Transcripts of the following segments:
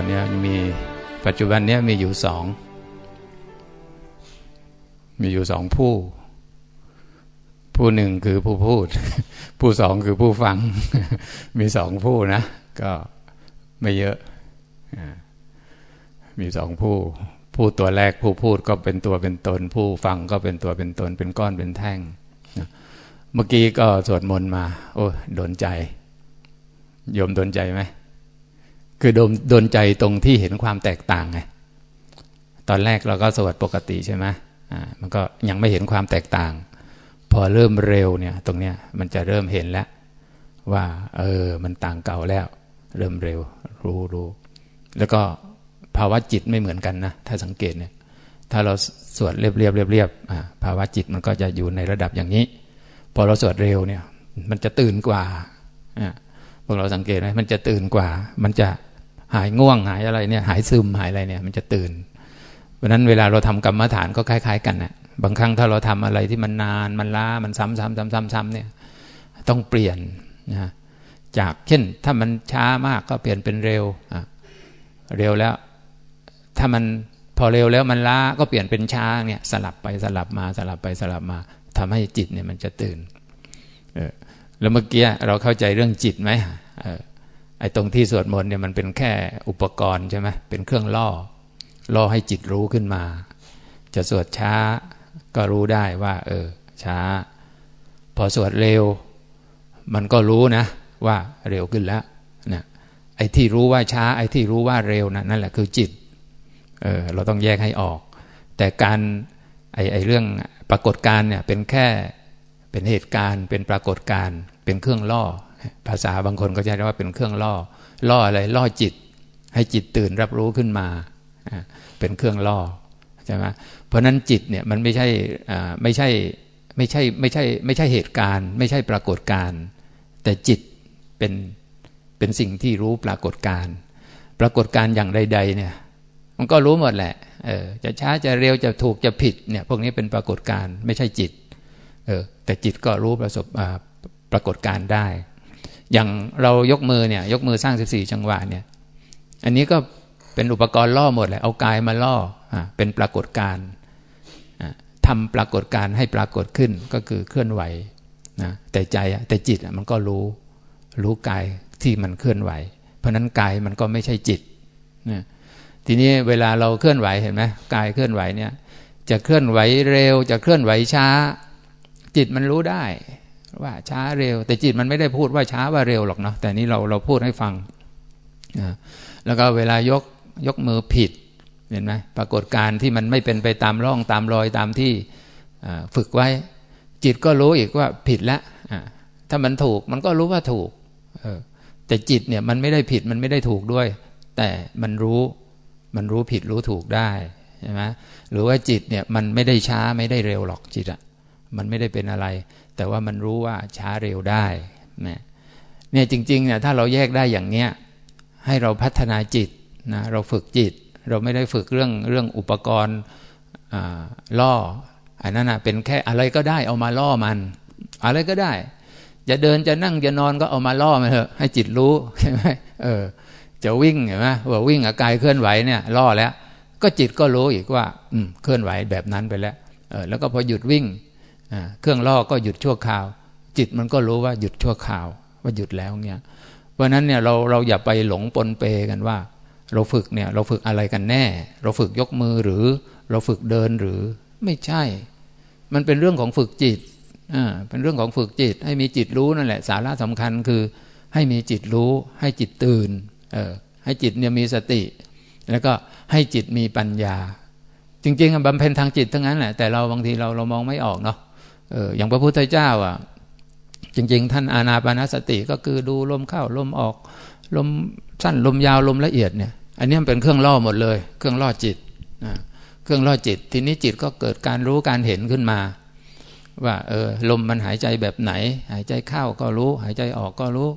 ตอนนี้มีปัจจุบันนี้มีอยู่สองมีอยู่สองผู้ ผู้หนึ่งคือผู้พูด ผู้สองคือผู้ฟัง มีสองผู้นะ ก็ไม่เยอะ มีสองผู้ ผู้ตัวแรกผู้พูดก็เป็นตัวเป็นตน ผู้ฟังก็เป็นตัวเป็นตน เป็นก้อนเป็นแท่ง เมื่อกี้ก็สวดมนต์มา โอ้ โดนใจ โยมโดนใจไหม คือโดนโดนใจตรงที่เห็นความแตกต่างไงตอนแรกเราก็สวดปกติใช่ไหมอ่ามันก็ยังไม่เห็นความแตกต่าง พอเริ่มเร็วเนี่ย ตรงเนี้ยมันจะเริ่มเห็นแล้ว ว่า เออ มันต่างเก่าแล้ว เริ่มเร็ว รู้รู้แล้วก็ภาวะจิตไม่เหมือนกันนะถ้าสังเกตเนี่ย ถ้าเราสวดเรียบเรียบเรียบเรียบภาวะจิตมันก็จะอยู่ในระดับอย่างนี้ พอเราสวดเร็วเนี่ย มันจะตื่นกว่าพวกเราสังเกตไหมมันจะตื่นกว่า มันจะ หายง่วงหายอะไรเนี่ย หายซึมหายอะไรเนี่ย มันจะตื่น เพราะนั้นเวลาเราทำกรรมฐานก็คล้าย ๆ กันนะบางครั้งถ้าเราทำอะไรที่มันนานมันล้ามันซ้ำๆซ้ำๆเนี่ย ต้องเปลี่ยนนะจากเช่น ถ้ามันช้ามากก็เปลี่ยนเป็นเร็วอะเร็วแล้ว ถ้ามันพอเร็วแล้วมันล้าก็เปลี่ยนเป็นช้าเนี่ยสลับไปสลับมาสลับไปสลับมาทำให้จิตเนี่ยมันจะตื่น เออแล้วเมื่อกี้เราเข้าใจเรื่องจิตไหมเออ ไอ้ตรงที่สวดมนต์เนี่ยมันเป็นแค่อุปกรณ์ใช่ไหมเป็นเครื่องล่อ ล่อให้จิตรู้ขึ้นมา จะสวดช้าก็รู้ได้ว่า เออ ช้า พอสวดเร็ว มันก็รู้นะ ว่าเร็วขึ้นแล้วนะไอ้ที่รู้ว่าช้า ไอ้ที่รู้ว่าเร็วนะนั่นแหละคือจิต เออเราต้องแยกให้ออก แต่การไอ้ไอ้เรื่องปรากฏการเนี่ยเป็นแค่เป็นเหตุการณ์ เป็นปรากฏการณ์ เป็นเครื่องล่อ ภาษาบางคนก็จะเรียกว่าเป็นเครื่องล่อ ล่ออะไรล่อจิต ให้จิตตื่นรับรู้ขึ้นมา เป็นเครื่องล่อใช่ไหมเพราะนั้นจิตเนี่ยมันไม่ใช่ไม่ใช่ไม่ใช่ไม่ใช่ไม่ใช่เหตุการณ์ ไม่ใช่ปรากฏการณ์แต่จิตเป็นเป็นสิ่งที่รู้ปรากฏการณ์ปรากฏการณ์อย่างใด ๆ เนี่ย มันก็รู้หมดแหละเออจะช้าจะเร็วจะถูกจะผิดเนี่ย พวกนี้เป็นปรากฏการณ์ไม่ใช่จิตเออแต่จิตก็รู้ประสบปรากฏการณ์ได้ อย่างเรายกมือเนี่ย ยกมือสร้างสิบสี่จังหวะเนี่ย อันนี้ก็เป็นอุปกรณ์ล่อหมดเลยเอากายมาล่ออ่าเป็นปรากฏการทำปรากฏการให้ปรากฏขึ้นก็คือเคลื่อนไหวนะแต่ใจแต่จิตมันก็รู้รู้กายที่มันเคลื่อนไหว เพราะนั้นกายมันก็ไม่ใช่จิตนะทีนี้เวลาเราเคลื่อนไหวเห็นไหมกายเคลื่อนไหวเนี่ย จะเคลื่อนไหวเร็ว จะเคลื่อนไหวช้า จิตมันรู้ได้ ว่าช้าเร็ว แต่จิตมันไม่ได้พูดว่าช้าว่าเร็วหรอกเนาะแต่นี้เราเราพูดให้ฟังนะแล้วก็เวลายกยกมือผิดเห็นไหมปรากฏการที่มันไม่เป็นไปตามร่องตามรอยตามที่ฝึกไว้ จิตก็รู้อีกว่าผิดแล้วถ้ามันถูกมันก็รู้ว่าถูกแต่จิตเนี่ยมันไม่ได้ผิดมันไม่ได้ถูกด้วย แต่มันรู้มันรู้ผิดรู้ถูกได้ใช่ไหมหรือว่าจิตเนี่ยมันไม่ได้ช้าไม่ได้เร็วหรอกจิตอะมันไม่ได้เป็นอะไร แต่ว่ามันรู้ว่าช้าเร็วได้นะเนี่ยจริงๆเนี่ยถ้าเราแยกได้อย่างเนี้ยให้เราพัฒนาจิตนะเราฝึกจิต เราไม่ได้ฝึกเรื่องเรื่องอุปกรณ์ล่ออันนั้นนะเป็นแค่อะไรก็ได้เอามาล่อมัน อะไรก็ได้ จะเดินจะนั่งจะนอนก็เอามาล่อมันเถอะให้จิตรู้ใช่ไหมเออ จะวิ่งเห็นไหมว่าวิ่งอากายเคลื่อนไหวเนี่ยล่อแล้ว ก็จิตก็รู้อีกว่า อืมเคลื่อนไหวแบบนั้นไปแล้วเออแล้วก็พอหยุดวิ่ง เครื่องล่อก็หยุดชั่วคราว จิตมันก็รู้ว่าหยุดชั่วคราว ว่าหยุดแล้วเนี่ยเพราะนั้นเนี่ยเราเราอย่าไปหลงปนเปกันว่า เราฝึกเนี่ยเราฝึกอะไรกันแน่ เราฝึกยกมือหรือเราฝึกเดินหรือไม่ใช่ มันเป็นเรื่องของฝึกจิตอ่าเป็นเรื่องของฝึกจิต ให้มีจิตรู้นั่นแหละ สาระสำคัญคือ ให้มีจิตรู้ ให้จิตตื่นเออให้จิตเนี่ยมีสติ แล้วก็ให้จิตมีปัญญา จริงๆบำเพ็ญทางจิตทั้งนั้นแหละแต่เราบางทีเราเรามองไม่ออกเนาะ เอออย่างพระพุทธเจ้าอะ จริง ๆ ท่านอานาปานสติก็คือดูลมเข้าลมออก ลมสั้นลมยาวลมละเอียดเนี่ย อันนี้มันเป็นเครื่องล่อหมดเลย เครื่องล่อจิตนะเครื่องล่อจิต ทีนี้จิตก็เกิดการรู้การเห็นขึ้นมา ว่าเออลมมันหายใจแบบไหน หายใจเข้าก็รู้ หายใจออกก็รู้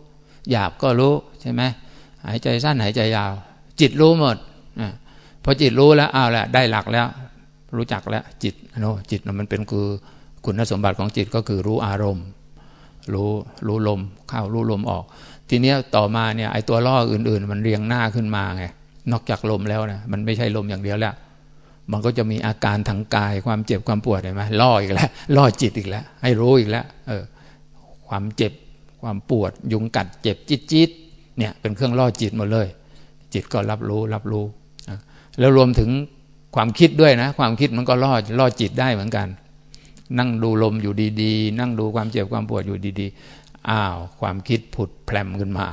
หยาบก็รู้ใช่ไหมหายใจสั้นหายใจยาว จิตรู้หมดอพอจิตรู้แล้วอ้าวแหละได้หลักแล้ว รู้จักแล้วจิตโนจิตมันเป็นคือ คุณสมบัติของจิตก็คือรู้อารมณ์ รู้รู้ลมเข้ารู้ลมออก ทีนี้ต่อมาเนี่ยไอตัวล่ออื่น ๆ มันเรียงหน้าขึ้นมาไงนอกจากลมแล้วนะมันไม่ใช่ลมอย่างเดียวแล้ว มันก็จะมีอาการทางกายความเจ็บความปวดเห็นไหมล่ออีกแล้วล่อจิตอีกแล้ว ให้รู้อีกแล้ว เออ ความเจ็บความปวด ยุงกัดเจ็บจิตจิตเนี่ยเป็นเครื่องล่อจิตหมดเลย จิตก็รับรู้รับรู้ แล้วรวมถึงความคิดด้วยนะ ความคิดมันก็ล่อล่อจิตได้เหมือนกัน นั่งดูลมอยู่ดีๆ นั่งดูความเจ็บความปวดอยู่ดีๆ อ้าว ความคิดผุดแพรมขึ้นมา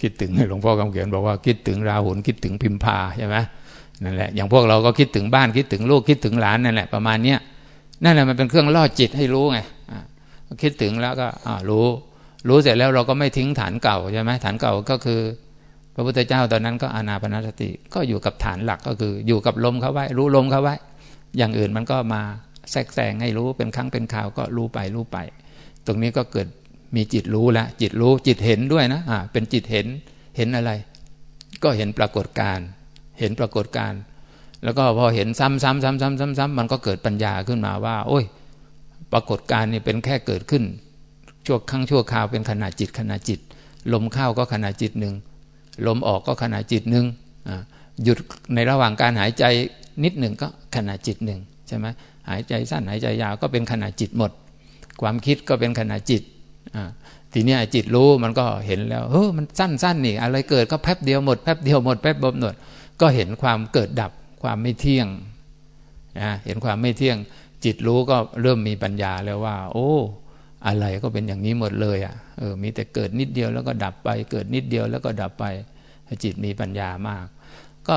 คิดถึงหลวงพ่อคำเขียนบอกว่าคิดถึงราหุลคิดถึงพิมพาใช่ไหมนั่นแหละอย่างพวกเราก็คิดถึงบ้านคิดถึงลูกคิดถึงหลานนั่นแหละประมาณเนี้ยนั่นแหละมันเป็นเครื่องล่อจิตให้รู้ไงคิดถึงแล้วก็รู้ รู้เสร็จแล้วเราก็ไม่ทิ้งฐานเก่าใช่ไหมฐานเก่าก็คือ พระพุทธเจ้าตอนนั้นก็อานาปนสติ ก็อยู่กับฐานหลักก็คือ อยู่กับลมเขาไว้ รู้ลมเขาไว้ อย่างอื่นมันก็มา แทรกแซงให้รู้เป็นครั้งเป็นคราวก็รู้ไปรู้ไป ตรงนี้ก็เกิดมีจิตรู้แล้วจิตรู้จิตเห็นด้วยนะอ่าเป็นจิตเห็นเห็นอะไร ก็เห็นปรากฏการเห็นปรากฏการแล้วก็พอเห็นซ้ำซ้ำซ้ำซ้ำซ้ำซ้ำมันก็เกิดปัญญาขึ้นมาว่า โอ้ย ปรากฏการนี่เป็นแค่เกิดขึ้นชั่วครั้งชั่วคราวเป็นขณะจิตขณะจิต ลมเข้าก็ขณะจิตหนึ่งลมออกก็ขณะจิตหนึ่งหยุดในระหว่างการหายใจนิดหนึ่งก็ขณะจิตหนึ่งใช่ไหม หายใจสั้นหายใจยาวก็เป็นขณะจิตหมด ความคิดก็เป็นขณะจิตทีนี้จิตรู้มันก็เห็นแล้วเฮ้ยมันสั้นๆนี่อะไรเกิดก็แป๊บเดียวหมดแป๊บเดียวหมดแป๊บบ่หมดก็เห็นความเกิดดับความไม่เที่ยงนะเห็นความไม่เที่ยง จิตรู้ก็เริ่มมีปัญญาแล้วว่า โอ้อะไรก็เป็นอย่างนี้หมดเลยอะเออมีแต่เกิดนิดเดียวแล้วก็ดับไป เกิดนิดเดียวแล้วก็ดับไปจิตมีปัญญามาก ก็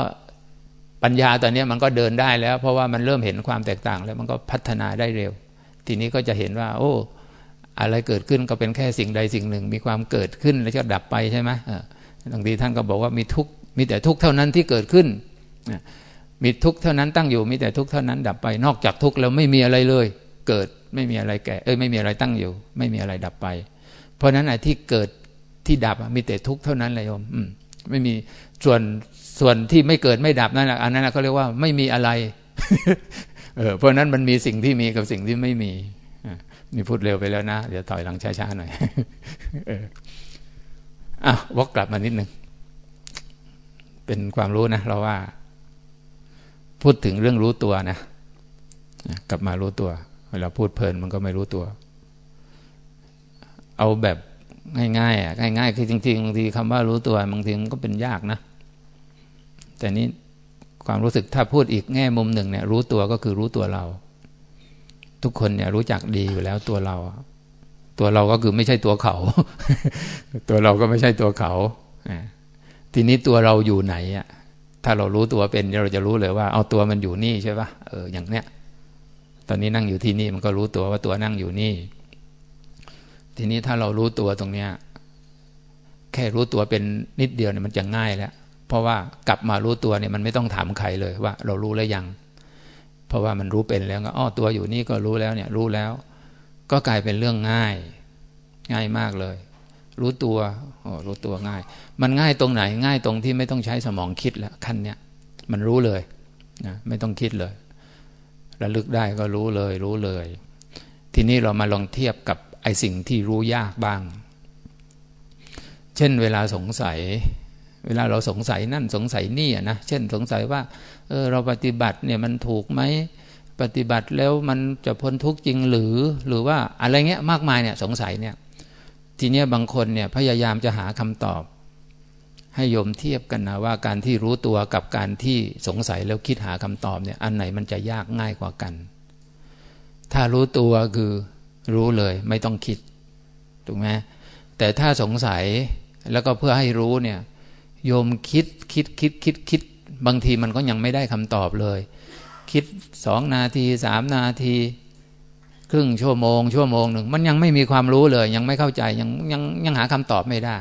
ปัญญาตอนนี้มันก็เดินได้แล้ว เพราะว่ามันเริ่มเห็นความแตกต่าง แล้วมันก็พัฒนาได้เร็ว ทีนี้ก็จะเห็นว่า โอ้ อะไรเกิดขึ้นก็เป็นแค่สิ่งใดสิ่งหนึ่ง มีความเกิดขึ้นแล้วก็ดับไปใช่ไหมบางทีท่านก็บอกว่ามีทุกมีแต่ทุกเท่านั้นที่เกิดขึ้นมีทุกเท่านั้นตั้งอยู่มีแต่ทุกเท่านั้นดับไป นอกจากทุกแล้วไม่มีอะไรเลย เกิดไม่มีอะไรแก่ เอ้ยไม่มีอะไรตั้งอยู่ ไม่มีอะไรดับไป เพราะนั้นไอ้ที่เกิดที่ดับมีแต่ทุกเท่านั้นเลยโยมอืมไม่มีส่วน ส่วนที่ไม่เกิดไม่ดับนั่นแหละอันนั้นเขาเรียกว่าไม่มีอะไรเออเพราะนั้นมันมีสิ่งที่มีกับสิ่งที่ไม่มีนี่พูดเร็วไปแล้วนะ เดี๋ยวถอยหลังช้าๆหน่อยอออะวกกลับมานิดนึง เป็นความรู้นะเราว่า พูดถึงเรื่องรู้ตัวนะกลับมารู้ตัว เวลาพูดเพลินมันก็ไม่รู้ตัว เอาแบบง่ายๆอะง่ายๆคือจริงๆบางทีคำว่ารู้ตัวบางทีมันก็เป็นยากนะ แต่นี้ความรู้สึกถ้าพูดอีกแง่มุมหนึ่งเนี่ย รู้ตัวก็คือรู้ตัวเรา ทุกคนเนี่ยรู้จักดีอยู่แล้วตัวเรา ตัวเราก็คือไม่ใช่ตัวเขา ตัวเราก็ไม่ใช่ตัวเขาทีนี้ตัวเราอยู่ไหนอะถ้าเรารู้ตัวเป็นเราจะรู้เลยว่า เอาตัวมันอยู่นี่ใช่ปะเอออย่างเนี้ย ตอนนี้นั่งอยู่ที่นี่มันก็รู้ตัวว่าตัวนั่งอยู่นี่ ทีนี้ถ้าเรารู้ตัวตรงเนี้ย แค่รู้ตัวเป็นนิดเดียวเนี่ยมันจะง่ายแล้ว เพราะว่ากลับมารู้ตัวเนี่ยมันไม่ต้องถามใครเลยว่า เรารู้แล้วยัง เพราะว่ามันรู้เป็นแล้วก็อ๋อตัวอยู่นี่ก็รู้แล้วเนี่ยรู้แล้ว ก็กลายเป็นเรื่องง่าย ง่ายมากเลย รู้ตัวโอ้รู้ตัวง่าย มันง่ายตรงไหนง่ายตรงที่ไม่ต้องใช้สมองคิดแล้วขั้นเนี้ยมันรู้เลยนะไม่ต้องคิดเลยระลึกได้ก็รู้เลย รู้เลย ทีนี้เรามาลองเทียบกับไอสิ่งที่รู้ยากบ้าง เช่นเวลาสงสัย เวลาเราสงสัยนั่นสงสัยนี่นะเช่นสงสัยว่าเออเราปฏิบัติเนี่ยมันถูกไหมปฏิบัติแล้วมันจะพ้นทุกข์จริงหรือหรือว่าอะไรเงี้ยมากมายเนี่ยสงสัยเนี่ยทีนี้บางคนเนี่ยพยายามจะหาคำตอบ ให้โยมเทียบกันนะว่าการที่รู้ตัวกับการที่สงสัยแล้วคิดหาคำตอบเนี่ยอันไหนมันจะยากง่ายกว่ากัน ถ้ารู้ตัวคือรู้เลยไม่ต้องคิดถูกไหมแต่ถ้าสงสัยแล้วก็เพื่อให้รู้เนี่ย โยมคิดคิดคิดคิดคิด บางทีมันก็ยังไม่ได้คำตอบเลย คิดสองนาทีสามนาที ครึ่งชั่วโมง ชั่วโมงหนึ่งมันยังไม่มีความรู้เลย ยังไม่เข้าใจยังยังยังหาคำตอบไม่ได้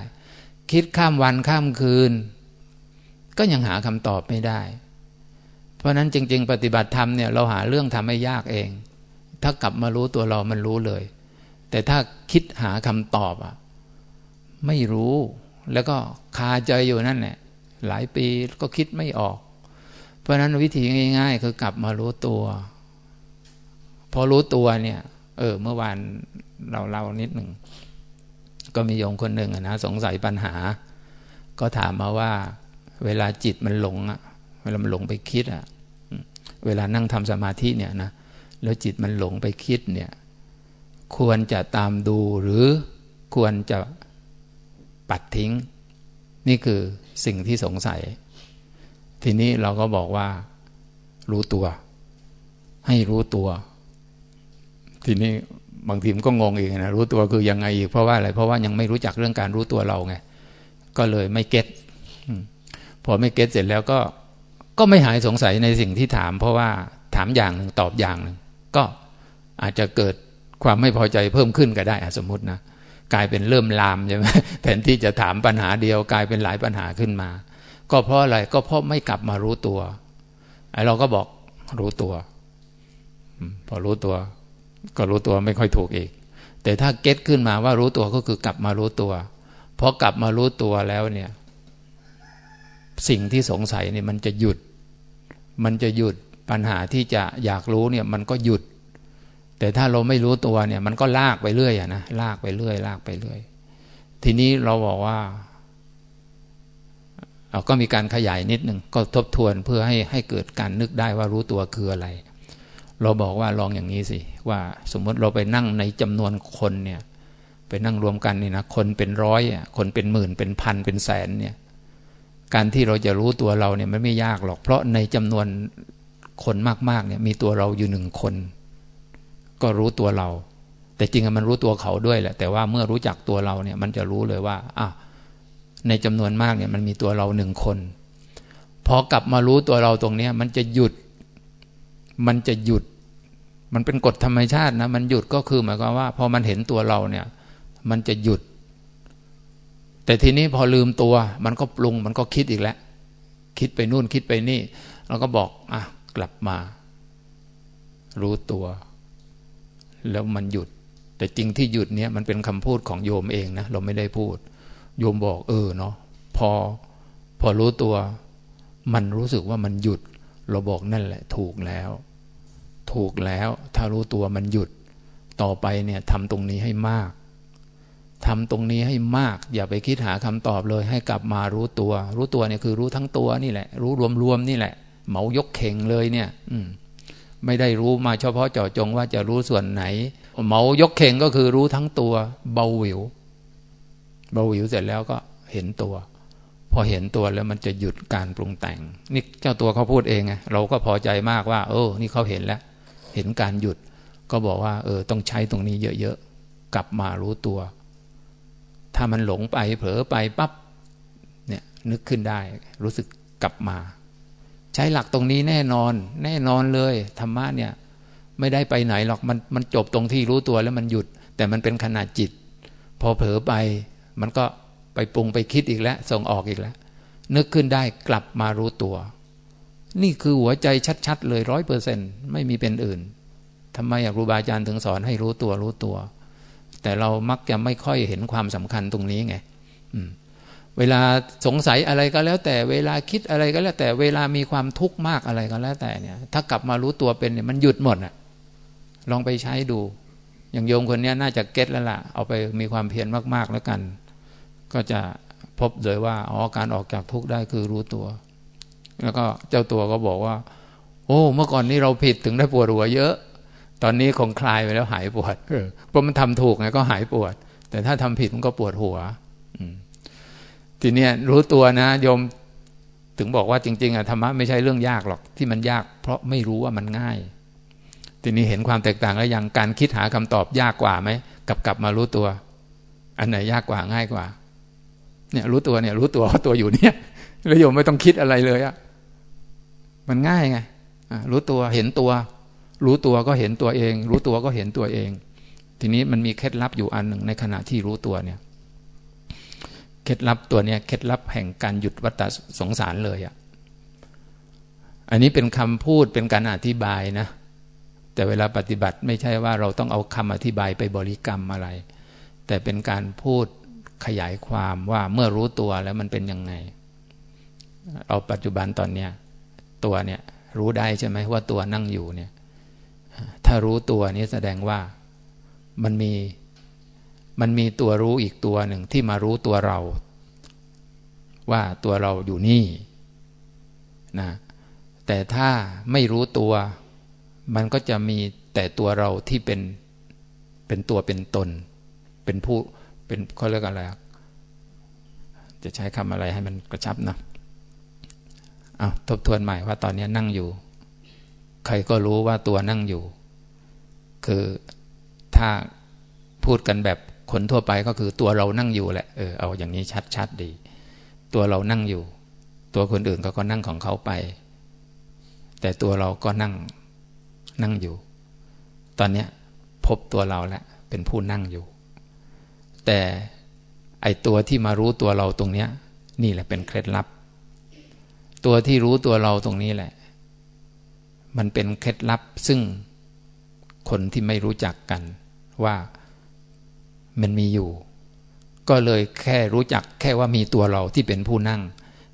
คิดข้ามวันข้ามคืน ก็ยังหาคำตอบไม่ได้ เพราะนั้นจริง ๆ ปฏิบัติธรรมเนี่ยเราหาเรื่องทำให้ยากเอง ถ้ากลับมารู้ตัวเรามันรู้เลย แต่ถ้าคิดหาคำตอบอะไม่รู้ แล้วก็คาใจอยู่นั่นแหละหลายปีก็คิดไม่ออก เพราะนั้นวิธีง่าย ๆ คือกลับมารู้ตัว พอรู้ตัวเนี่ย เออ เมื่อวานเราเล่านิดหนึ่ง ก็มีโยมคนหนึ่งนะสงสัยปัญหา ก็ถามมาว่า เวลาจิตมันหลงอะเวลามันหลงไปคิดอะเวลานั่งทำสมาธิเนี่ยนะแล้วจิตมันหลงไปคิดเนี่ย ควรจะตามดูหรือควรจะ ปัดทิ้ง นี่คือสิ่งที่สงสัย ทีนี้เราก็บอกว่า รู้ตัว ให้รู้ตัว ทีนี้บางทีมก็งงอีกนะรู้ตัวคือยังไงอีกเพราะว่าอะไรเพราะว่ายังไม่รู้จักเรื่องการรู้ตัวเราไงก็เลยไม่เก็ตพอไม่เก็ตเสร็จแล้วก็ก็ไม่หายสงสัยในสิ่งที่ถาม เพราะว่าถามอย่างหนึ่งตอบอย่างหนึ่งก็อาจจะเกิดความไม่พอใจเพิ่มขึ้นก็ได้สมมตินะ กลายเป็นเริ่มลามใช่ไหมแทนที่จะถามปัญหาเดียวกลายเป็นหลายปัญหาขึ้นมา ก็เพราะอะไรก็เพราะไม่กลับมารู้ตัวไอ้เราก็บอกรู้ตัวพอรู้ตัว ก็รู้ตัวไม่ค่อยถูกอีก แต่ถ้าเก็ตขึ้นมาว่ารู้ตัวก็คือกลับมารู้ตัวพอกลับมารู้ตัวแล้วเนี่ย สิ่งที่สงสัยเนี่ยมันจะหยุด มันจะหยุดปัญหาที่จะอยากรู้เนี่ย มันก็หยุด แต่ถ้าเราไม่รู้ตัวเนี่ย มันก็ลากไปเรื่อยอะนะลากไปเรื่อย ลากไปเรื่อย ทีนี้เราบอกว่าเราก็มีการขยายนิดหนึ่งก็ทบทวนเพื่อให้ให้เกิดการนึกได้ว่ารู้ตัวคืออะไร เราบอกว่าลองอย่างนี้สิ ว่าสมมติเราไปนั่งในจำนวนคนเนี่ย ไปนั่งรวมกันนี่นะคนเป็นร้อยอะคนเป็นหมื่นเป็นพันเป็นแสนเนี่ย การที่เราจะรู้ตัวเราเนี่ยมันไม่ยากหรอก เพราะในจำนวนคนมากๆเนี่ย มีตัวเราอยู่หนึ่งคน ก็รู้ตัวเรา แต่จริงๆมันรู้ตัวเขาด้วยแหละ แต่ว่าเมื่อรู้จักตัวเราเนี่ย มันจะรู้เลยว่าอะในจำนวนมากเนี่ยมันมีตัวเราหนึ่งคนพอกลับมารู้ตัวเราตรงเนี้ย มันจะหยุด มันจะหยุด มันเป็นกฎธรรมชาตินะมันหยุดก็คือหมายความว่าพอมันเห็นตัวเราเนี่ย มันจะหยุด แต่ทีนี้พอลืมตัว มันก็ปรุง มันก็คิดอีกแล้วคิดไปนู่นคิดไปนี่เราก็บอกอะกลับมา รู้ตัว แล้วมันหยุด แต่จริงที่หยุดเนี้ยมันเป็นคำพูดของโยมเองนะเราไม่ได้พูด โยมบอกเออเนาะพอพอรู้ตัว มันรู้สึกว่ามันหยุด เราบอกนั่นแหละ ถูกแล้ว ถูกแล้วถ้ารู้ตัวมันหยุด ต่อไปเนี่ยทำตรงนี้ให้มากทำตรงนี้ให้มาก อย่าไปคิดหาคำตอบเลย ให้กลับมารู้ตัว รู้ตัวเนี่ยคือรู้ทั้งตัวนี่แหละ รู้รวมๆนี่แหละ เหมายกเข่งเลยเนี่ย อืม ไม่ได้รู้มาเฉพาะเจาะจงว่าจะรู้ส่วนไหนเมายกเข่งก็คือรู้ทั้งตัว เบาหวิว เบาหวิวเสร็จแล้วก็เห็นตัว พอเห็นตัวแล้วมันจะหยุดการปรุงแต่ง นี่เจ้าตัวเขาพูดเองไงเราก็พอใจมากว่า เออ นี่เขาเห็นแล้ว เห็นการหยุด ก็บอกว่า เออ ต้องใช้ตรงนี้เยอะๆกลับมารู้ตัว ถ้ามันหลงไปเผลอไปปั๊บเนี่ย นึกขึ้นได้ รู้สึกกลับมา ช้หลักตรงนี้แน่นอน แน่นอนเลยธรรมะเนี่ยไม่ได้ไปไหนหรอกมันมันจบตรงที่รู้ตัวแล้วมันหยุด แต่มันเป็นขนาดจิต พอเผลอไป มันก็ไปปรุงไปคิดอีกแล้ว ส่งออกอีกแล้ว นึกขึ้นได้กลับมารู้ตัว นี่คือหัวใจชัด ๆ เลยร้อยเปอร์เซ็นไม่มีเป็นอื่นทำไมครูบาอาจารย์ถึงสอนให้รู้ตัวรู้ตัว แต่เรามักจะไม่ค่อยเห็นความสำคัญตรงนี้ไง เวลาสงสัยอะไรก็แล้วแต่เวลาคิดอะไรก็แล้ว แต่เวลามีความทุกข์มากอะไรก็แล้วแต่เนี่ย ถ้ากลับมารู้ตัวเป็นเนี่ยมันหยุดหมดอะ ลองไปใช้ดู อย่างโยมคนนี้น่าจะเก็ตแล้วล่ะ เอาไปมีความเพียรมาก ๆ แล้วกัน ก็จะพบเลยว่าอ๋อการออกจากทุกข์ได้คือรู้ตัว แล้วก็เจ้าตัวก็บอกว่า โอ้ เมื่อก่อนนี้เราผิดถึงได้ปวดหัวเยอะ ตอนนี้คงคลายไปแล้วหายปวดเพราะมันทำถูกไงก็หายปวด แต่ถ้าทำผิดมันก็ปวดหัว ทีนี้รู้ตัวนะโยมถึงบอกว่าจริง ๆอะธรรมะไม่ใช่เรื่องยากหรอกที่มันยาก เพราะไม่รู้ว่ามันง่าย ทีนี้เห็นความแตกต่างแล้วยังการคิดหาคำตอบยากกว่าไหมกับกลับมารู้ตัว อันไหนยากกว่าง่ายกว่า เนี่ย รู้ตัวเนี่ย รู้ตัวว่าตัวอยู่เนี่ยแล้วโยมไม่ต้องคิดอะไรเลยอะมันง่ายไงรู้ตัวเห็นตัว รู้ตัวก็เห็นตัวเอง รู้ตัวก็เห็นตัวเอง ทีนี้มันมีเคล็ดลับอยู่อันหนึ่งในขณะที่รู้ตัวเนี่ย เคล็ดลับตัวเนี้ยเคล็ดลับแห่งการหยุดวัฏสงสารเลยอะ่ะอันนี้เป็นคำพูดเป็นการอธิบายนะ แต่เวลาปฏิบัติไม่ใช่ว่าเราต้องเอาคำอธิบายไปบริกรรมอะไร แต่เป็นการพูดขยายความว่าเมื่อรู้ตัวแล้วมันเป็นยังไงเอาปัจจุบันตอนเนี้ยตัวเนี่ยรู้ได้ใช่ไหมว่าตัวนั่งอยู่เนี่ย ถ้ารู้ตัวนี้แสดงว่ามันมี มันมีตัวรู้อีกตัวหนึ่งที่มารู้ตัวเรา ว่าตัวเราอยู่นี่นะแต่ถ้าไม่รู้ตัว มันก็จะมีแต่ตัวเราที่เป็นเป็นตัวเป็นตน เป็นผู้เป็นเขาเรียกอะไรจะใช้คำอะไรให้มันกระชับนะเอาทบทวนใหม่ว่าตอนนี้นั่งอยู่ ใครก็รู้ว่าตัวนั่งอยู่ คือถ้าพูดกันแบบ คนทั่วไปก็คือตัวเรานั่งอยู่แหละเออเอาอย่างนี้ชัดๆดี ตัวเรานั่งอยู่ ตัวคนอื่นก็ก็นั่งของเขาไป แต่ตัวเราก็นั่งนั่งอยู่ ตอนนี้พบตัวเราแล้วเป็นผู้นั่งอยู่ แต่ไอตัวที่มารู้ตัวเราตรงเนี้ย นี่แหละเป็นเคล็ดลับ ตัวที่รู้ตัวเราตรงนี้แหละ มันเป็นเคล็ดลับซึ่งคนที่ไม่รู้จักกันว่า มันมีอยู่ ก็เลยแค่รู้จักแค่ว่ามีตัวเราที่เป็นผู้นั่ง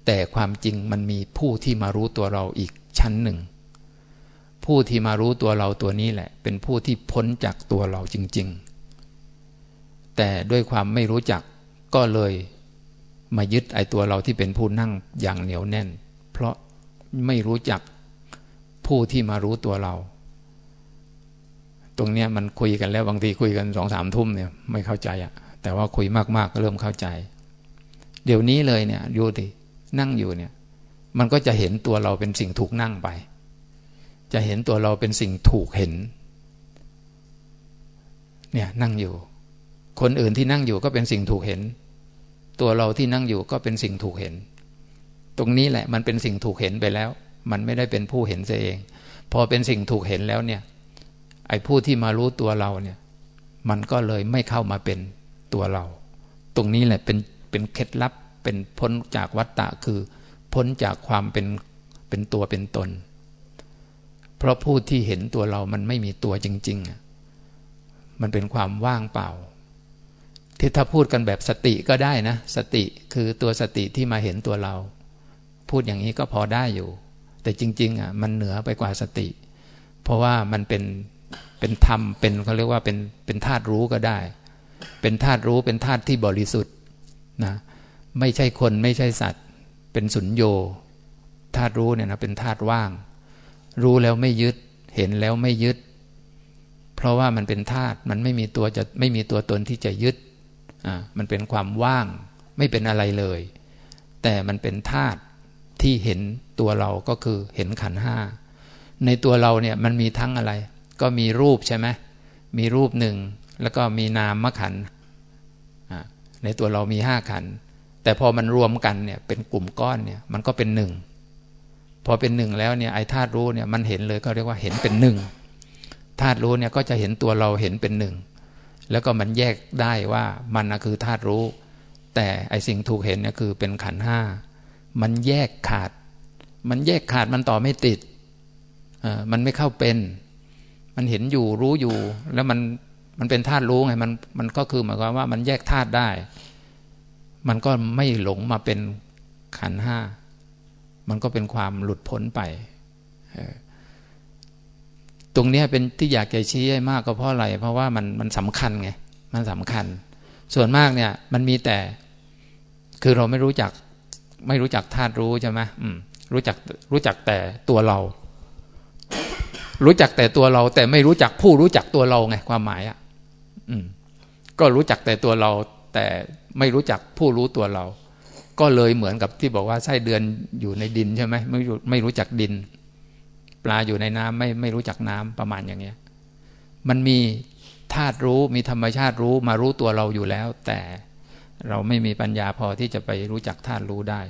แต่ความจริงมันมีผู้ที่มารู้ตัวเราอีกชั้นหนึ่ง ผู้ที่มารู้ตัวเราตัวนี้แหละ เป็นผู้ที่พ้นจากตัวเราจริง ๆ แต่ด้วยความไม่รู้จักก็เลยมายึดไอตัวเราที่เป็นผู้นั่งอย่างเหนียวแน่น เพราะไม่รู้จักผู้ที่มารู้ตัวเรา ตรงเนี้ยมันคุยกันแล้วบางทีคุยกันสองสามทุ่มเนี่ยไม่เข้าใจอะแต่ว่าคุยมากๆก็เริ่มเข้าใจ เดี๋ยวนี้เลยเนี่ยอยู่ดินั่งอยู่เนี่ย มันก็จะเห็นตัวเราเป็นสิ่งถูกนั่งไป จะเห็นตัวเราเป็นสิ่งถูกเห็น เนี่ยนั่งอยู่ คนอื่นที่นั่งอยู่ก็เป็นสิ่งถูกเห็น ตัวเราที่นั่งอยู่ก็เป็นสิ่งถูกเห็น ตรงนี้แหละมันเป็นสิ่งถูกเห็นไปแล้ว มันไม่ได้เป็นผู้เห็นเสียเอง พอเป็นสิ่งถูกเห็นแล้วเนี่ย อ้ผู้ที่มารู้ตัวเราเนี่ย มันก็เลยไม่เข้ามาเป็นตัวเรา ตรงนี้แหละเป็นเป็นเคล็ดลับเป็นพ้นจากวัฏฏะคือ พ้นจากความเป็นเป็นตัวเป็นตน เพราะผู้ที่เห็นตัวเรามันไม่มีตัวจริงๆมันเป็นความว่างเปล่า ที่ถ้าพูดกันแบบสติก็ได้นะ สติคือตัวสติที่มาเห็นตัวเรา พูดอย่างนี้ก็พอได้อยู่ แต่จริง ๆ อะ มันเหนือไปกว่าสติ เพราะว่ามันเป็น เป็นธรรมเป็นเขาเรียกว่าเป็นเป็นธาตุรู้ก็ได้ เป็นธาตุรู้เป็นธาตุที่บริสุทธิ์นะไม่ใช่คนไม่ใช่สัตว์ เป็นสุญโยธาตุรู้เนี่ยนะเป็นธาตุว่าง รู้แล้วไม่ยึดเห็นแล้วไม่ยึด เพราะว่ามันเป็นธาตุมันไม่มีตัวจะไม่มีตัวตนที่จะยึดอ่ามันเป็นความว่างไม่เป็นอะไรเลย แต่มันเป็นธาตุที่เห็นตัวเราก็คือเห็นขันห้าในตัวเราเนี่ยมันมีทั้งอะไร ก็มีรูปใช่ไหมมีรูปหนึ่ง แล้วก็มีนามมขันในตัวเรามีห้าขัน แต่พอมันรวมกันเนี่ยเป็นกลุ่มก้อนเนี่ยมันก็เป็นหนึ่งพอเป็นหนึ่งแล้วเนี่ยไอ้ธาตุรู้เนี่ยมันเห็นเลยก็เรียกว่าเห็นเป็นหนึ่งธาตุรู้เนี่ยก็จะเห็นตัวเราเห็นเป็นหนึ่งแล้วก็มันแยกได้ว่ามันคือธาตุรู้ แต่ไอสิ่งถูกเห็นเนี่ยคือเป็นขันห้ามันแยกขาด มันแยกขาดมันต่อไม่ติดมันไม่เข้าเป็น มันเห็นอยู่รู้อยู่ แล้วมันมันเป็นธาตุรู้ไงมันมันก็คือหมายความว่ามันแยกธาตุได้ มันก็ไม่หลงมาเป็นขันห้า มันก็เป็นความหลุดพ้นไป ตรงนี้เป็นที่อยากจะชี้ให้มากก็เพราะอะไร เพราะว่ามันมันสำคัญไง มันสำคัญ ส่วนมากเนี่ย มันมีแต่ คือเราไม่รู้จัก ไม่รู้จักธาตุรู้ใช่ไหมรู้จักรู้จักแต่ตัวเรา รู้จักแต่ตัวเรา แต่ไม่รู้จักผู้รู้จักตัวเราไงความหมายอะอืมก็รู้จักแต่ตัวเรา แต่ไม่รู้จักผู้รู้ตัวเรา ก็เลยเหมือนกับที่บอกว่าไส้เดือนอยู่ในดินใช่ไหมไม่ไม่รู้จักดิน ปลาอยู่ในน้ำไม่ไม่รู้จักน้ำประมาณอย่างเงี้ย มันมีธาตุรู้มีธรรมชาติรู้มารู้ตัวเราอยู่แล้ว แต่เราไม่มีปัญญาพอที่จะไปรู้จักธาตุรู้ได้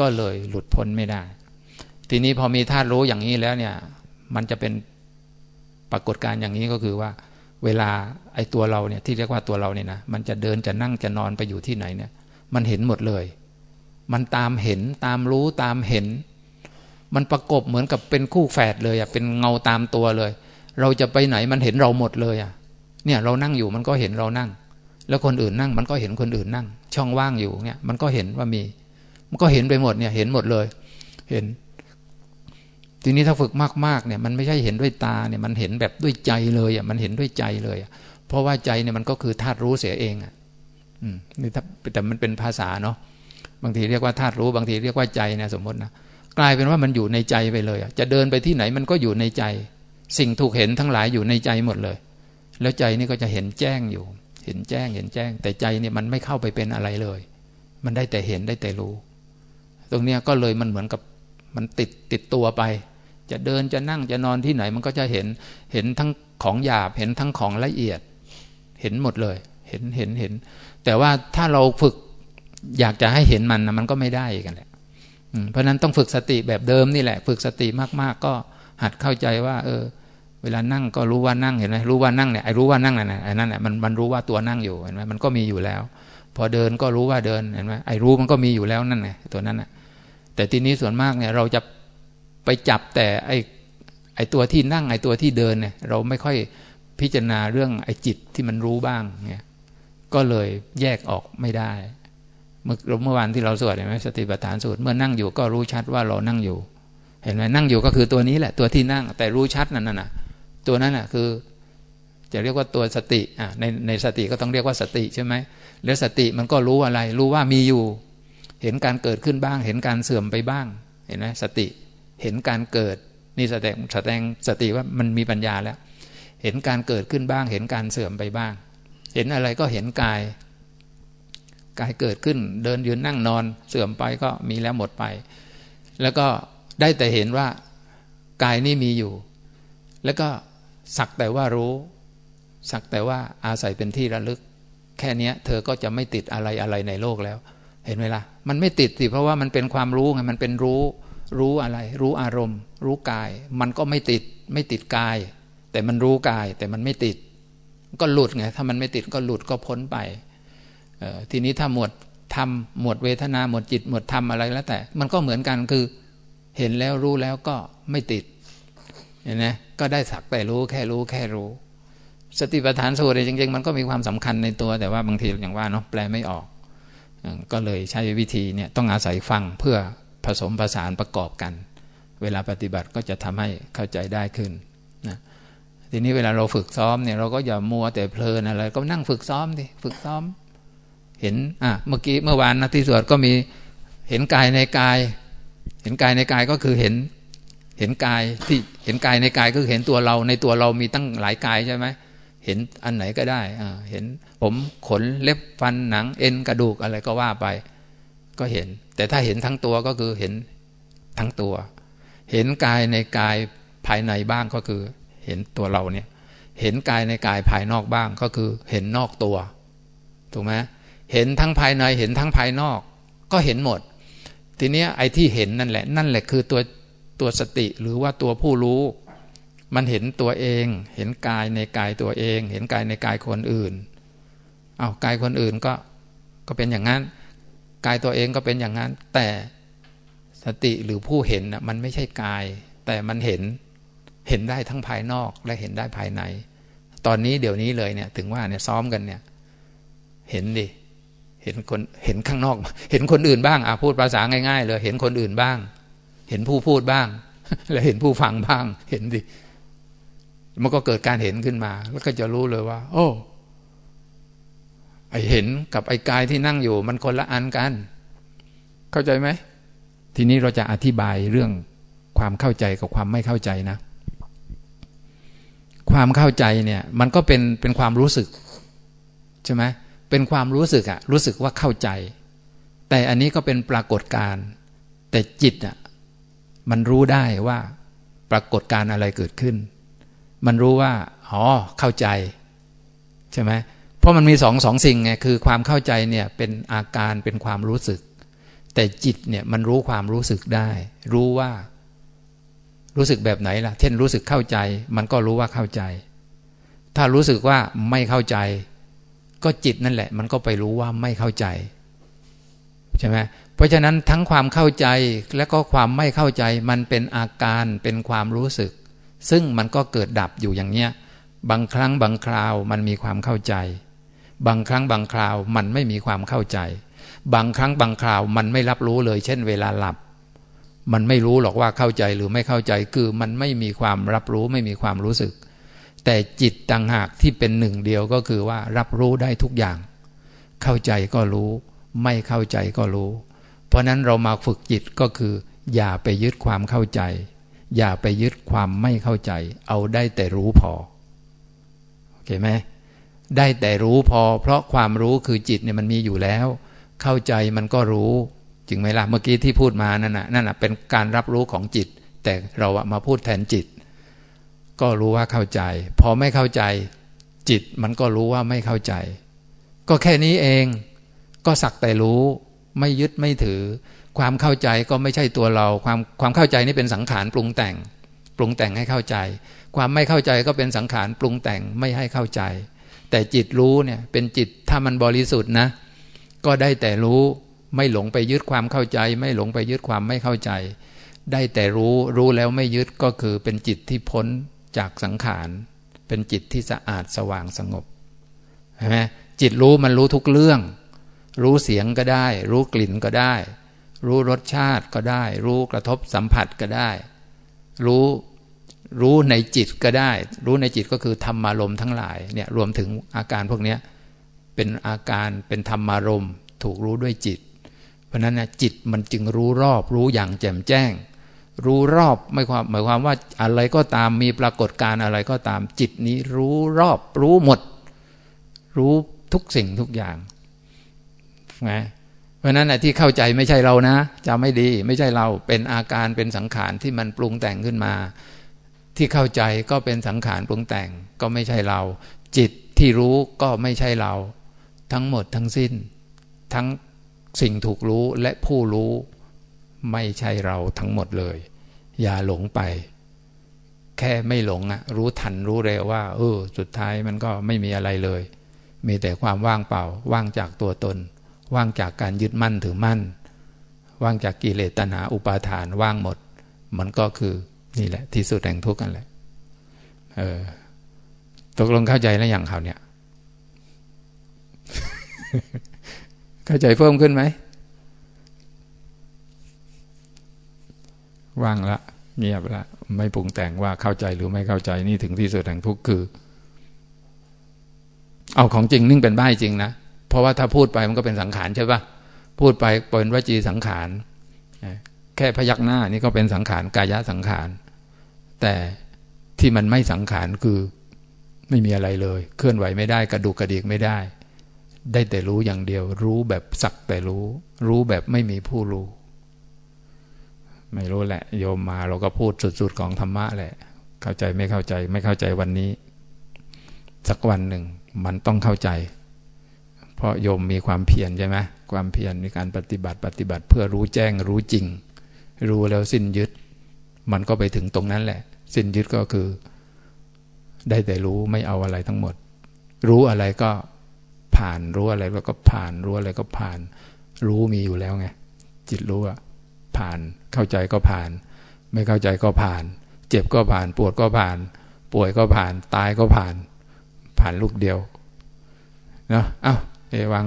ก็เลยหลุดพ้นไม่ได้ ทีนี้พอมีธาตุรู้อย่างนี้แล้วเนี่ย มันจะเป็นปรากฏการณ์อย่างนี้ก็คือว่า เวลาไอ้ตัวเราเนี่ยที่เรียกว่าตัวเราเนี่ยนะมันจะเดินจะนั่งจะนอนไปอยู่ที่ไหนเนี่ย มันเห็นหมดเลย มันตามเห็นตามรู้ตามเห็น มันประกบเหมือนกับเป็นคู่แฝดเลยอะเป็นเงาตามตัวเลย เราจะไปไหนมันเห็นเราหมดเลยอะ เนี่ยเรานั่งอยู่มันก็เห็นเรานั่ง แล้วคนอื่นนั่งมันก็เห็นคนอื่นนั่ง ช่องว่างอยู่เนี่ย มันก็เห็นว่ามี มันก็เห็นไปหมดเนี่ย เห็นหมดเลย เห็น ทีนี้ถ้าฝึกมากๆเนี่ยมันไม่ใช่เห็นด้วยตาเนี่ยมันเห็นแบบด้วยใจเลยอะมันเห็นด้วยใจเลยเพราะว่าใจเนี่ยมันก็คือธาตุรู้เสียเองอะอืมนี่ถ้าแต่มันเป็นภาษาเนาะบางทีเรียกว่าธาตุรู้บางทีเรียกว่าใจนี่ยสมมตินะกลายเป็นว่ามันอยู่ในใจไปเลยจะเดินไปที่ไหนมันก็อยู่ในใจ สิ่งถูกเห็นทั้งหลายอยู่ในใจหมดเลย แล้วใจนี่ก็จะเห็นแจ้งอยู่ เห็นแจ้งเห็นแจ้ง แต่ใจเนี่ยมันไม่เข้าไปเป็นอะไรเลย มันได้แต่เห็นได้แต่รู้ ตรงเนี้ยก็เลยมันเหมือนกับมันติดติดตัวไป จะเดินจะนั่งจะนอนที่ไหนมันก็จะเห็นเห็นทั้งของหยาบเห็นทั้งของละเอียด เห็นหมดเลย เห็นเห็นเห็น แต่ว่าถ้าเราฝึกอยากจะให้เห็นมันนะมันก็ไม่ได้กันแหละเพราะนั้นต้องฝึกสติแบบเดิมนี่แหละ ฝึกสติมากๆ ก็หัดเข้าใจว่า เออ เวลานั่งก็รู้ว่านั่งเห็นไหมรู้ว่านั่งเนี่ยไอ้รู้ว่านั่งนั่นแหละไอ้นั่นแหละมันมันรู้ว่าตัวนั่งอยู่เห็นไหมมันก็มีอยู่แล้ว พอเดินก็รู้ว่าเดินเห็นไหมไอ้รู้มันก็มีอยู่แล้วนั่นไงตัวนั้นแหะแต่ทีนี้ส่วนมากเนี่ยเราจะ ไปจับแต่ไอ้ไอ้ตัวที่นั่งไอ้ตัวที่เดินเนี่ย เราไม่ค่อยพิจารณาเรื่องไอ้จิตที่มันรู้บ้างเนี่ยก็เลยแยกออกไม่ได้ เมื่อเมื่อวานที่เราสวดเห็นไหมสติปัฏฐานสูตรเมื่อนั่งอยู่ก็รู้ชัดว่าเรานั่งอยู่ เห็นไหมนั่งอยู่ก็คือตัวนี้แหละ ตัวที่นั่งแต่รู้ชัดนั่นน่ะตัวนั้นน่ะคือ จะเรียกว่าตัวสติอะในในสติก็ต้องเรียกว่าสติใช่ไหมแล้วสติมันก็รู้อะไร รู้ว่ามีอยู่ เห็นการเกิดขึ้นบ้าง เห็นการเสื่อมไปบ้าง เห็นไหมสติ เห็นการเกิดนี่แสดงแสดงสติว่ามันมีปัญญาแล้ว เห็นการเกิดขึ้นบ้าง เห็นการเสื่อมไปบ้าง เห็นอะไรก็เห็นกาย กายเกิดขึ้น เดินยืนนั่งนอนเสื่อมไปก็มีแล้วหมดไป แล้วก็ได้แต่เห็นว่ากายนี้มีอยู่ แล้วก็สักแต่ว่ารู้ สักแต่ว่าอาศัยเป็นที่ระลึก แค่นี้เธอก็จะไม่ติดอะไรอะไรในโลกแล้ว เห็นไหมล่ะ มันไม่ติดสิเพราะว่ามันเป็นความรู้ไงมันเป็นรู้ รู้อะไร รู้อารมณ์ รู้กาย มันก็ไม่ติด ไม่ติดกาย แต่มันรู้กาย แต่มันไม่ติด ก็หลุดไงถ้ามันไม่ติดก็หลุดก็พ้นไปทีนี้ถ้าหมวดธรรมหมวดเวทนาหมวดจิตหมวดธรรมอะไรแล้วแต่ มันก็เหมือนกันคือ เห็นแล้วรู้แล้วก็ไม่ติดเห็นไหมก็ได้สักแต่รู้แค่รู้แค่รู้ สติปัฏฐานสูตรจริงๆ มันก็มีความสำคัญในตัว แต่ว่าบางทีอย่างว่าเนาะแปลไม่ออก ก็เลยใช้วิธีเนี่ยต้องอาศัยฟังเพื่อ ผสมผสานประกอบกัน เวลาปฏิบัติก็จะทำให้เข้าใจได้ขึ้นนะทีนี้เวลาเราฝึกซ้อมเนี่ยเราก็อย่ามัวแต่เพลินอะไรก็นั่งฝึกซ้อมดิฝึกซ้อม เห็นอะเมื่อกี้เมื่อวานนะที่สวดก็มีเห็นกายในกาย เห็นกายในกายก็คือเห็น เห็นกายที่เห็นกายในกายก็เห็นตัวเราในตัวเรามีตั้งหลายกายใช่ไหมเห็นอันไหนก็ได้อ่าเห็นผมขนเล็บฟันหนังเอ็นกระดูกอะไรก็ว่าไป ก็เห็น แต่ถ้าเห็นทั้งตัวก็คือเห็นทั้งตัว เห็นกายในกายภายในบ้างก็คือ เห็นตัวเราเนี่ย เห็นกายในกายภายนอกบ้างก็คือเห็นนอกตัว ถูกไหมเห็นทั้งภายในเห็นทั้งภายนอก ก็เห็นหมด ทีนี้ไอ้ที่เห็นนั่นแหละ นั่นแหละคือตัวตัวสติหรือว่าตัวผู้รู้ มันเห็นตัวเอง เห็นกายในกายตัวเอง เห็นกายในกายคนอื่น เอ้ากายคนอื่นก็ก็เป็นอย่างนั้น กายตัวเองก็เป็นอย่างนั้น แต่สติหรือผู้เห็นนะมันไม่ใช่กาย แต่มันเห็นเห็นได้ทั้งภายนอกและเห็นได้ภายใน ตอนนี้เดี๋ยวนี้เลยเนี่ย ถึงว่าเนี่ยซ้อมกันเนี่ย เห็นดิเห็นคนเห็นข้างนอก เห็นคนอื่นบ้างอะพูดภาษาง่ายๆเลยเห็นคนอื่นบ้าง เห็นผู้พูดบ้าง แล้วเห็นผู้ฟังบ้าง เห็นดิมันก็เกิดการเห็นขึ้นมา แล้วก็จะรู้เลยว่า โอ้ ไอเห็นกับไอกายที่นั่งอยู่ มันคนละอันกัน เข้าใจไหม ทีนี้เราจะอธิบายเรื่องความเข้าใจกับความไม่เข้าใจนะ ความเข้าใจเนี่ย มันก็เป็นเป็นความรู้สึก ใช่ไหมเป็นความรู้สึกอะรู้สึกว่าเข้าใจ แต่อันนี้ก็เป็นปรากฏการณ์แต่จิตอะมันรู้ได้ว่าปรากฏการณ์อะไรเกิดขึ้น มันรู้ว่า อ๋อ เข้าใจ ใช่ไหม ราะมันมีสองสองสิ่งไงคือความเข้าใจเนี่ยเป็นอาการเป็นความรู้สึก แต่จิตเนี่ยมันรู้ความรู้สึกได้ รู้ว่ารู้สึกแบบไหนล่ะ เช่นรู้สึกเข้าใจ มันก็รู้ว่าเข้าใจ ถ้ารู้สึกว่าไม่เข้าใจ ก็จิตนั่นแหละ มันก็ไปรู้ว่าไม่เข้าใจใช่ไหมเพราะฉะนั้นทั้งความเข้าใจและก็ความไม่เข้าใจมันเป็นอาการเป็นความรู้สึก ซึ่งมันก็เกิดดับอยู่อย่างเนี้ยบางครั้งบางคราวมันมีความเข้าใจ บางครั้งบางคราวมันไม่มีความเข้าใจ บางครั้งบางคราวมันไม่รับรู้เลย เช่น เวลาหลับ มันไม่รู้หรอกว่าเข้าใจหรือไม่เข้าใจคือมันไม่มีความรับรู้ไม่มีความรู้สึก แต่จิตต่างหากที่เป็นหนึ่งเดียวก็คือว่ารับรู้ได้ทุกอย่าง เข้าใจก็รู้ ไม่เข้าใจก็รู้ เพราะนั้นเรามาฝึกจิตก็คือ อย่าไปยึดความเข้าใจ อย่าไปยึดความไม่เข้าใจ เอาได้แต่รู้พอโอเคไหม ได้แต่รู้พอ เพราะความรู้คือจิตเนี่ยมันมีอยู่แล้ว เข้าใจมันก็รู้จริงไหมล่ะเมื่อกี้ที่พูดมานั่นน่ะนั่นน่ะเป็นการรับรู้ของจิต แต่เราอะมาพูดแทนจิต ก็รู้ว่าเข้าใจ พอไม่เข้าใจ จิตมันก็รู้ว่าไม่เข้าใจ ก็แค่นี้เอง ก็สักแต่รู้ ไม่ยึดไม่ถือ ความเข้าใจก็ไม่ใช่ตัวเรา ความความเข้าใจนี่เป็นสังขารปรุงแต่ง ปรุงแต่งให้เข้าใจ ความไม่เข้าใจก็เป็นสังขารปรุงแต่งไม่ให้เข้าใจ แต่จิตรู้เนี่ยเป็นจิตถ้ามันบริสุทธิ์นะ ก็ได้แต่รู้ไม่หลงไปยึดความเข้าใจ ไม่หลงไปยึดความไม่เข้าใจ ได้แต่รู้รู้แล้วไม่ยึดก็คือเป็นจิตที่พ้นจากสังขาร เป็นจิตที่สะอาดสว่างสงบใช่ไหมจิตรู้มันรู้ทุกเรื่อง รู้เสียงก็ได้ รู้กลิ่นก็ได้ รู้รสชาติก็ได้ รู้กระทบสัมผัสก็ได้ รู้ รู้ในจิตก็ได้ รู้ในจิตก็คือธรรมารมทั้งหลายเนี่ยรวมถึงอาการพวกนี้เป็นอาการเป็นธรรมารมถูกรู้ด้วยจิต เพราะนั้นนะจิตมันจึงรู้รอบรู้อย่างแจ่มแจ้ง รู้รอบไม่ความหมายความว่าอะไรก็ตามมีปรากฏการอะไรก็ตามจิตนี้รู้รอบรู้หมด รู้ทุกสิ่งทุกอย่างนะเพราะนั้นนะที่เข้าใจไม่ใช่เรานะจะไม่ดี ไม่ใช่เราเป็นอาการเป็นสังขารที่มันปรุงแต่งขึ้นมา ที่เข้าใจก็เป็นสังขารปรุงแต่งก็ไม่ใช่เรา จิตที่รู้ก็ไม่ใช่เรา ทั้งหมดทั้งสิ้น ทั้งสิ่งถูกรู้และผู้รู้ไม่ใช่เราทั้งหมดเลย อย่าหลงไป แค่ไม่หลงอะรู้ทันรู้เร็วว่าเออสุดท้ายมันก็ไม่มีอะไรเลย มีแต่ความว่างเปล่า ว่างจากตัวตน ว่างจากการยึดมั่นถือมั่น ว่างจากกิเลสตัณหาอุปาทานว่างหมด มันก็คือ นี่แหละ ที่สุดแห่งทุกข์กันแหละ เออ ตกลงเข้าใจแล้วอย่างเขาเนี่ย เข้าใจเพิ่มขึ้นไหมว่างละเงียบละไม่ปรุงแต่งว่าเข้าใจหรือไม่เข้าใจนี่ถึงที่สุดแห่งทุกข์คือ เอาของจริงนิ่งเป็นใบ้จริงนะเพราะว่าถ้าพูดไปมันก็เป็นสังขารใช่ปะพูดไปเป็นวจีสังขาร แค่พยักหน้านี่ก็เป็นสังขารกายะสังขาร แต่ที่มันไม่สังขารคือไม่มีอะไรเลย เคลื่อนไหวไม่ได้ กระดูกกระดิกไม่ได้ ได้แต่รู้อย่างเดียว รู้แบบสักแต่รู้ รู้แบบไม่มีผู้รู้ ไม่รู้แหละ โยมมาเราก็พูดสุดๆของธรรมะแหละ เข้าใจไม่เข้าใจ ไม่เข้าใจวันนี้ สักวันหนึ่ง มันต้องเข้าใจ เพราะโยมมีความเพียรใช่ไหมความเพียรมีการปฏิบัติปฏิบัติเพื่อรู้แจ้งรู้จริง รู้แล้วสิ้นยึด มันก็ไปถึงตรงนั้นแหละ สิ้นยึดก็คือ ได้แต่รู้ไม่เอาอะไรทั้งหมด รู้อะไรก็ผ่านรู้อะไรแล้วก็ผ่านรู้อะไรก็ผ่าน รู้มีอยู่แล้วไงจิตรู้อะผ่านเข้าใจก็ผ่าน ไม่เข้าใจก็ผ่าน เจ็บก็ผ่าน ปวดก็ผ่าน ป่วยก็ผ่าน ตายก็ผ่าน ผ่านลูกเดียวเนาะอ้าวเอวัง